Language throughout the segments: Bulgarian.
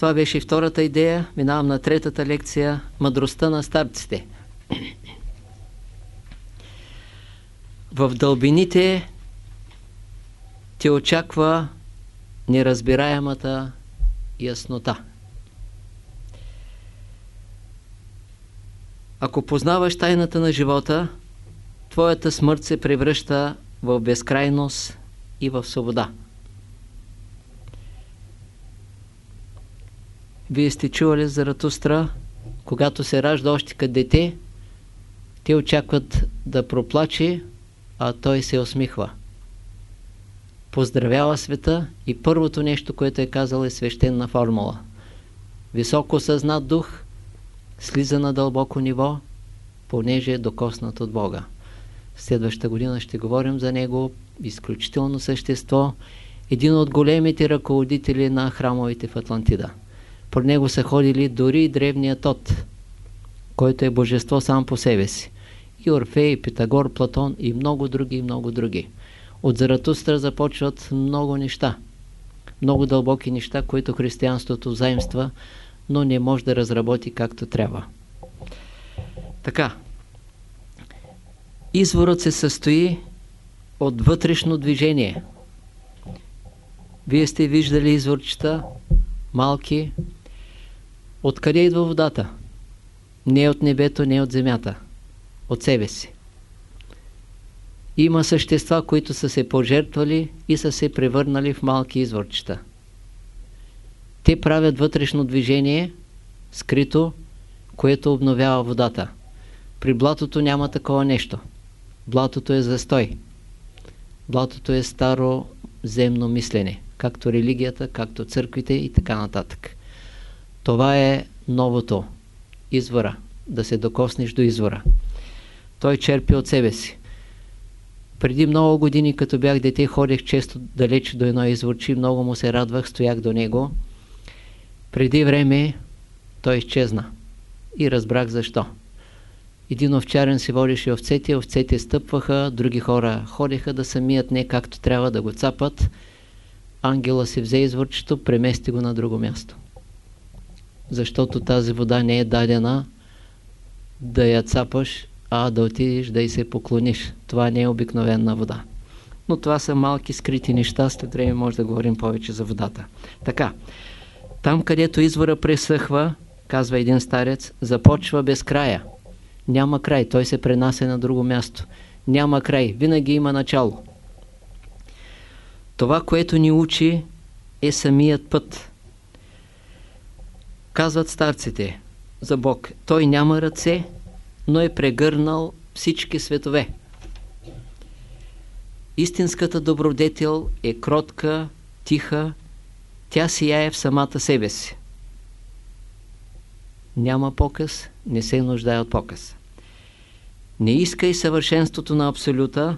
Това беше втората идея. Минавам на третата лекция – мъдростта на старците. В дълбините те очаква неразбираемата яснота. Ако познаваш тайната на живота, твоята смърт се превръща в безкрайност и в свобода. Вие сте чували за Ратустра, когато се ражда още като дете, те очакват да проплаче, а той се усмихва. Поздравява света и първото нещо, което е казал е свещена формула. Високо съзнат дух слиза на дълбоко ниво, понеже е докоснат от Бога. Следващата година ще говорим за него, изключително същество, един от големите ръководители на храмовете в Атлантида. По него са ходили дори и древният Тот, който е божество сам по себе си. И Орфей, Питагор, Платон и много други, и много други. От Заратустра започват много неща. Много дълбоки неща, които християнството заимства, но не може да разработи както трябва. Така. Изворът се състои от вътрешно движение. Вие сте виждали изворчета, малки, Откъде идва водата? Не от небето, не от земята. От себе си. Има същества, които са се пожертвали и са се превърнали в малки изворчета. Те правят вътрешно движение, скрито, което обновява водата. При блатото няма такова нещо. Блатото е застой. Блатото е старо земно мислене, както религията, както църквите и така нататък. Това е новото. Извора. Да се докоснеш до извора. Той черпи от себе си. Преди много години, като бях дете, ходех често далеч до едно изворчи, много му се радвах, стоях до него. Преди време той изчезна. И разбрах защо. Един овчарен си водеше овцете, овцете стъпваха, други хора ходеха да самият не както трябва да го цапат. Ангела си взе изворчето, премести го на друго място защото тази вода не е дадена да я цапаш, а да отидеш да й се поклониш. Това не е обикновена вода. Но това са малки скрити неща, след време може да говорим повече за водата. Така, там където извора пресъхва, казва един старец, започва без края. Няма край, той се пренася на друго място. Няма край, винаги има начало. Това, което ни учи, е самият път. Казват старците за Бог, Той няма ръце, но е прегърнал всички светове. Истинската добродетел е кротка, тиха, тя сияе в самата себе си. Няма показ, не се нуждае от показ. Не искай съвършенството на Абсолюта,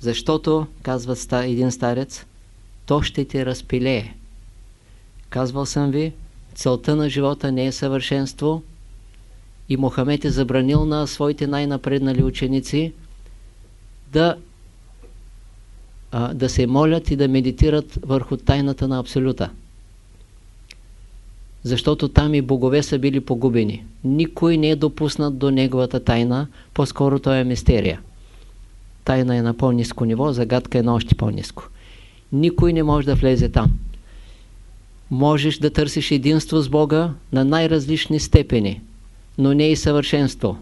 защото, казва един старец, то ще те разпилее. Казвал съм ви, целта на живота не е съвършенство и Мохамед е забранил на своите най-напреднали ученици да, а, да се молят и да медитират върху тайната на Абсолюта. Защото там и богове са били погубени. Никой не е допуснат до неговата тайна, по-скоро той е мистерия. Тайна е на по-низко ниво, загадка е на още по-низко. Никой не може да влезе там можеш да търсиш единство с Бога на най-различни степени, но не и съвършенство.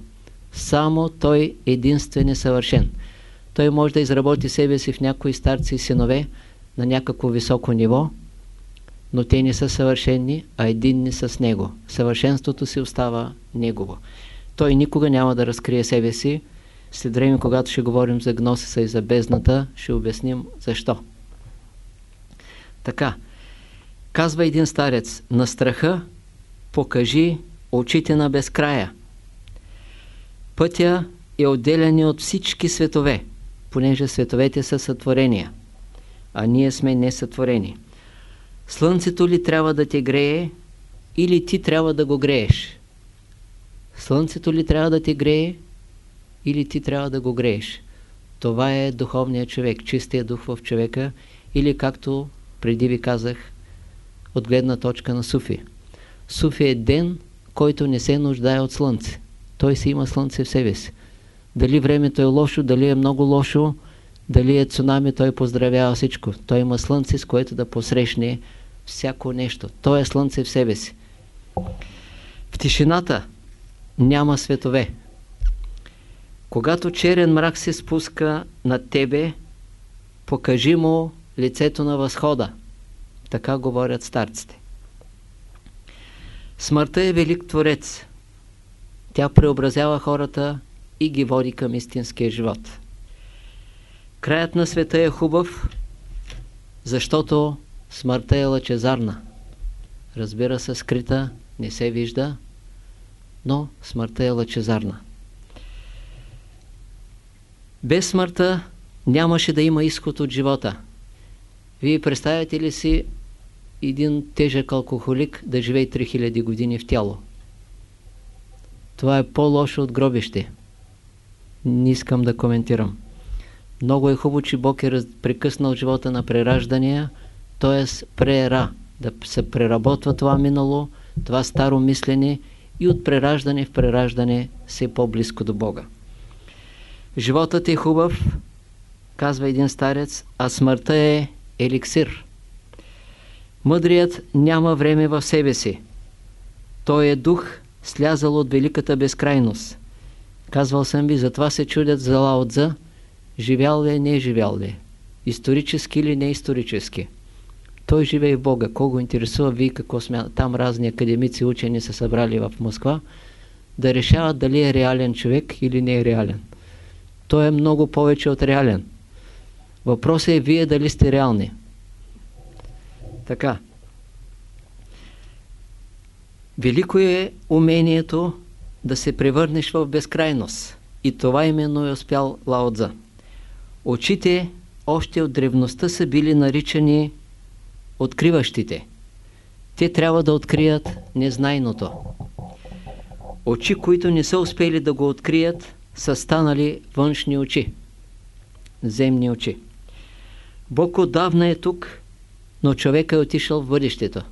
Само Той единствен е съвършен. Той може да изработи себе си в някои старци и синове на някакво високо ниво, но те не са съвършени, а единни с Него. Съвършенството си остава Негово. Той никога няма да разкрие себе си. След време, когато ще говорим за гносиса и за бездната, ще обясним защо. Така, Казва един старец, на страха покажи очите на безкрая. Пътя е отделяни от всички светове, понеже световете са сътворения, а ние сме несътворени. Слънцето ли трябва да те грее или ти трябва да го грееш? Слънцето ли трябва да те грее или ти трябва да го грееш? Това е духовният човек, чистия дух в човека или както преди ви казах, от гледна точка на Суфи. Суфи е ден, който не се нуждае от слънце. Той си има слънце в себе си. Дали времето е лошо, дали е много лошо, дали е цунами, той поздравява всичко. Той има слънце, с което да посрещне всяко нещо. Той е слънце в себе си. В тишината няма светове. Когато черен мрак се спуска над тебе, покажи му лицето на възхода. Така говорят старците. Смъртта е велик творец. Тя преобразява хората и ги води към истинския живот. Краят на света е хубав, защото смъртта е лъчезарна. Разбира се, скрита, не се вижда, но смъртта е лъчезарна. Без смъртта нямаше да има изход от живота. Вие представяте ли си един тежък алкохолик да живее 3000 години в тяло? Това е по-лошо от гробище. Не искам да коментирам. Много е хубаво, че Бог е прекъснал живота на прераждания, т.е. прера, да се преработва това минало, това старо мислене и от прераждане в прераждане все по-близко до Бога. Животът е хубав, казва един старец, а смъртта е еликсир. Мъдрият няма време в себе си. Той е дух, слязал от великата безкрайност. Казвал съм ви, затова се чудят за Лаотза, живял ли е, не е живял ли исторически или не исторически. Той живее в Бога. Кого интересува вие какво смя... Там разни академици, учени са събрали в Москва да решават дали е реален човек или не е реален. Той е много повече от реален. Въпросът е вие дали сте реални. Така. Велико е умението да се превърнеш в безкрайност. И това именно е успял Лаотза. Очите още от древността са били наричани откриващите. Те трябва да открият незнайното. Очи, които не са успели да го открият, са станали външни очи. Земни очи. Бог отдавна е тук, но човек е отишъл в бъдещето.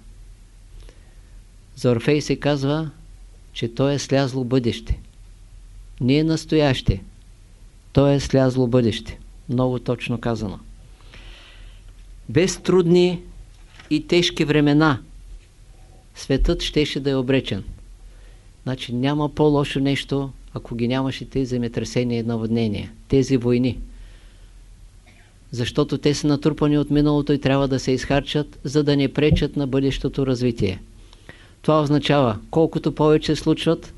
За Орфей се казва, че той е слязло бъдеще. Не е настояще. Той е слязло бъдеще. Много точно казано. Без трудни и тежки времена светът щеше да е обречен. Значи няма по-лошо нещо, ако ги нямаше тези земетресения и наводнения, тези войни. Защото те са натрупани от миналото и трябва да се изхарчат, за да не пречат на бъдещото развитие. Това означава, колкото повече случват,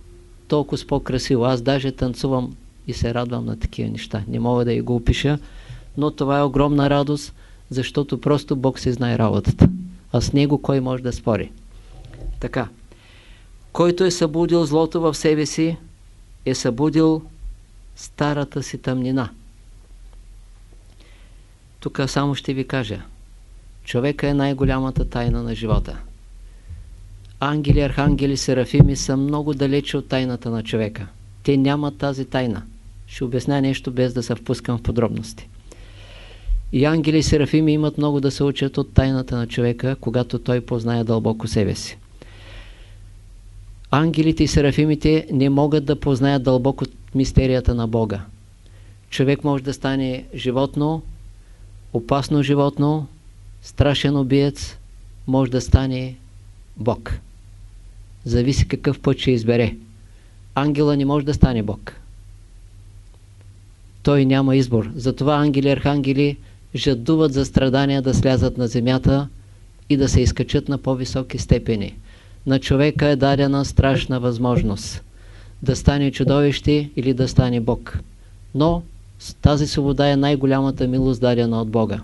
толкова по-красиво. Аз даже танцувам и се радвам на такива неща. Не мога да и го опиша, но това е огромна радост, защото просто Бог се знае работата. А с Него кой може да спори? Така. Който е събудил злото в себе си, е събудил старата си тъмнина. Тук само ще ви кажа. Човека е най-голямата тайна на живота. Ангели, архангели, серафими са много далече от тайната на човека. Те нямат тази тайна. Ще обясня нещо без да се впускам в подробности. И ангели и серафими имат много да се учат от тайната на човека, когато той познае дълбоко себе си. Ангелите и серафимите не могат да познаят дълбоко мистерията на Бога. Човек може да стане животно, опасно животно, страшен убиец, може да стане Бог. Зависи какъв път ще избере. Ангела не може да стане Бог. Той няма избор. Затова ангели и архангели жадуват за страдания да слязат на земята и да се изкачат на по-високи степени. На човека е дадена страшна възможност да стане чудовище или да стане Бог. Но тази свобода е най-голямата милост дадена от Бога.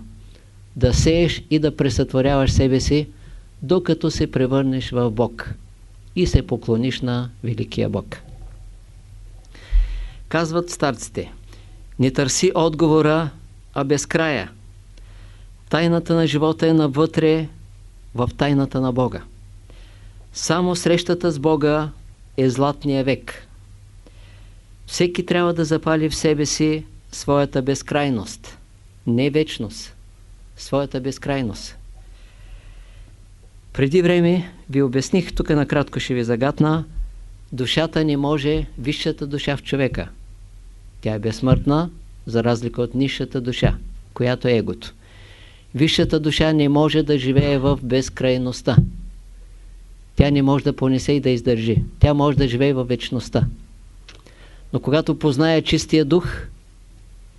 Да сееш и да пресътворяваш себе си, докато се превърнеш в Бог и се поклониш на Великия Бог. Казват старците, не търси отговора, а безкрая. Тайната на живота е навътре в тайната на Бога. Само срещата с Бога е златния век. Всеки трябва да запали в себе си своята безкрайност, не вечност, своята безкрайност. Преди време ви обясних, тук накратко ще ви загатна, душата не може, висшата душа в човека. Тя е безсмъртна, за разлика от нишата душа, която е егото. Висшата душа не може да живее в безкрайността. Тя не може да понесе и да издържи. Тя може да живее в вечността. Но когато познае чистия дух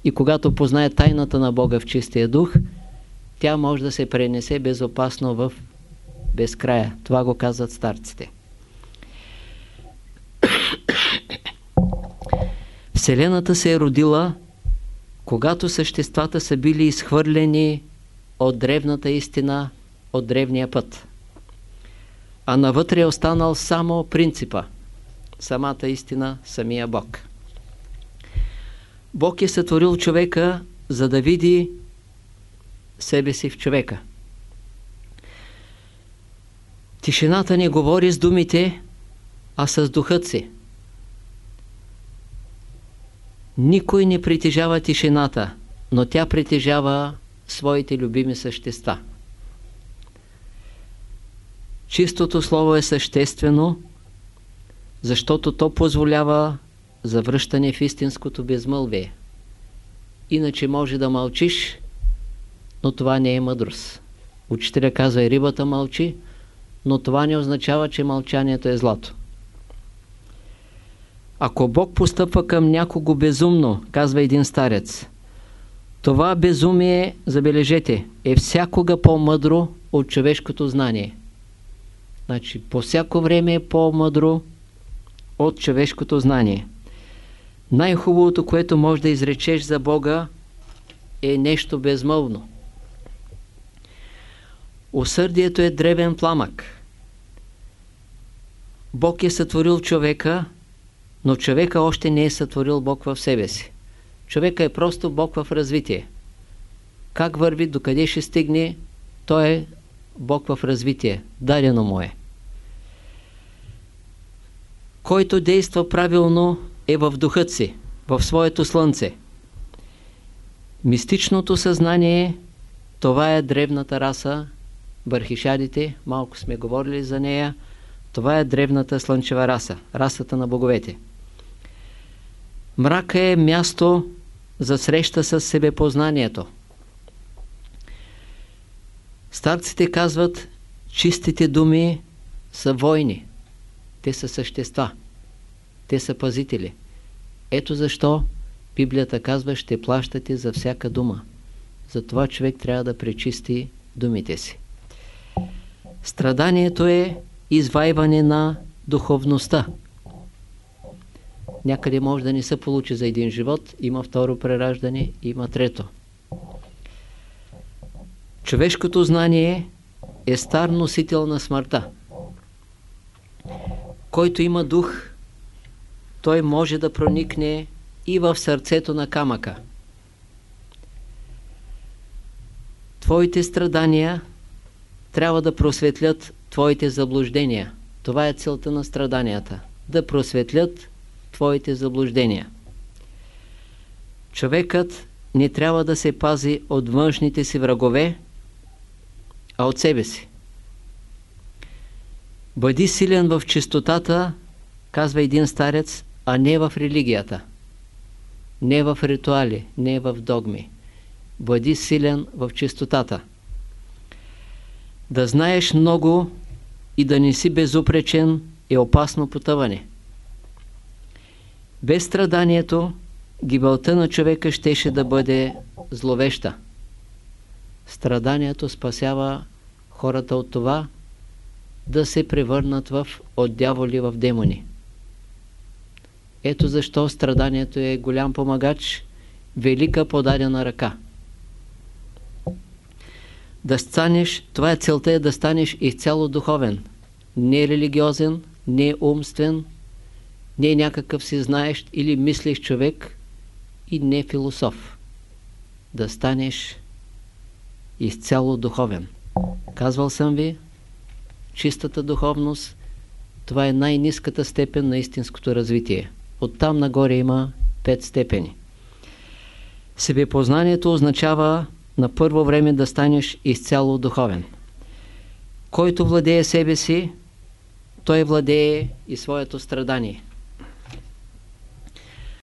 и когато познае тайната на Бога в чистия дух, тя може да се пренесе безопасно в безкрая. Това го казват старците. Вселената се е родила, когато съществата са били изхвърлени от древната истина, от древния път. А навътре е останал само принципа, самата истина, самия Бог. Бог е сътворил човека, за да види себе си в човека. Тишината не говори с думите, а с духът си. Никой не притежава тишината, но тя притежава своите любими същества. Чистото слово е съществено, защото то позволява завръщане в истинското безмълвие. Иначе може да мълчиш, но това не е мъдрост. Учителя казва и рибата мълчи, но това не означава, че мълчанието е злато. Ако Бог постъпва към някого безумно, казва един старец, това безумие, забележете, е всякога по-мъдро от човешкото знание. Значи, по всяко време е по-мъдро от човешкото знание. Най-хубавото, което може да изречеш за Бога, е нещо безмълвно. Усърдието е древен пламък. Бог е сътворил човека, но човека още не е сътворил Бог в себе си. Човека е просто Бог в развитие. Как върви, докъде ще стигне, той е Бог в развитие. Дадено му е. Който действа правилно е в духът си, в своето слънце. Мистичното съзнание, това е древната раса, върхишадите, малко сме говорили за нея, това е древната слънчева раса, расата на боговете. Мрака е място за среща с себепознанието. Старците казват, чистите думи са войни. Те са същества. Те са пазители. Ето защо Библията казва, ще плащате за всяка дума. Затова човек трябва да пречисти думите си. Страданието е извайване на духовността. Някъде може да не се получи за един живот, има второ прераждане, има трето. Човешкото знание е стар носител на смъртта. Който има дух, той може да проникне и в сърцето на камъка. Твоите страдания трябва да просветлят твоите заблуждения. Това е целта на страданията. Да просветлят твоите заблуждения. Човекът не трябва да се пази от външните си врагове, а от себе си. Бъди силен в чистотата, казва един старец, а не в религията. Не в ритуали, не в догми. Бъди силен в чистотата. Да знаеш много и да не си безупречен е опасно потъване. Без страданието, гибелта на човека щеше да бъде зловеща. Страданието спасява хората от това да се превърнат в от дяволи в демони. Ето защо страданието е голям помагач, велика подадена ръка. Да станеш, това е целта е да станеш изцяло духовен, не религиозен, не умствен, не някакъв си знаещ или мислиш човек и не философ. Да станеш изцяло духовен. Казвал съм ви, чистата духовност, това е най-низката степен на истинското развитие. Оттам нагоре има пет степени. Себепознанието означава на първо време да станеш изцяло духовен. Който владее себе си, той владее и своето страдание.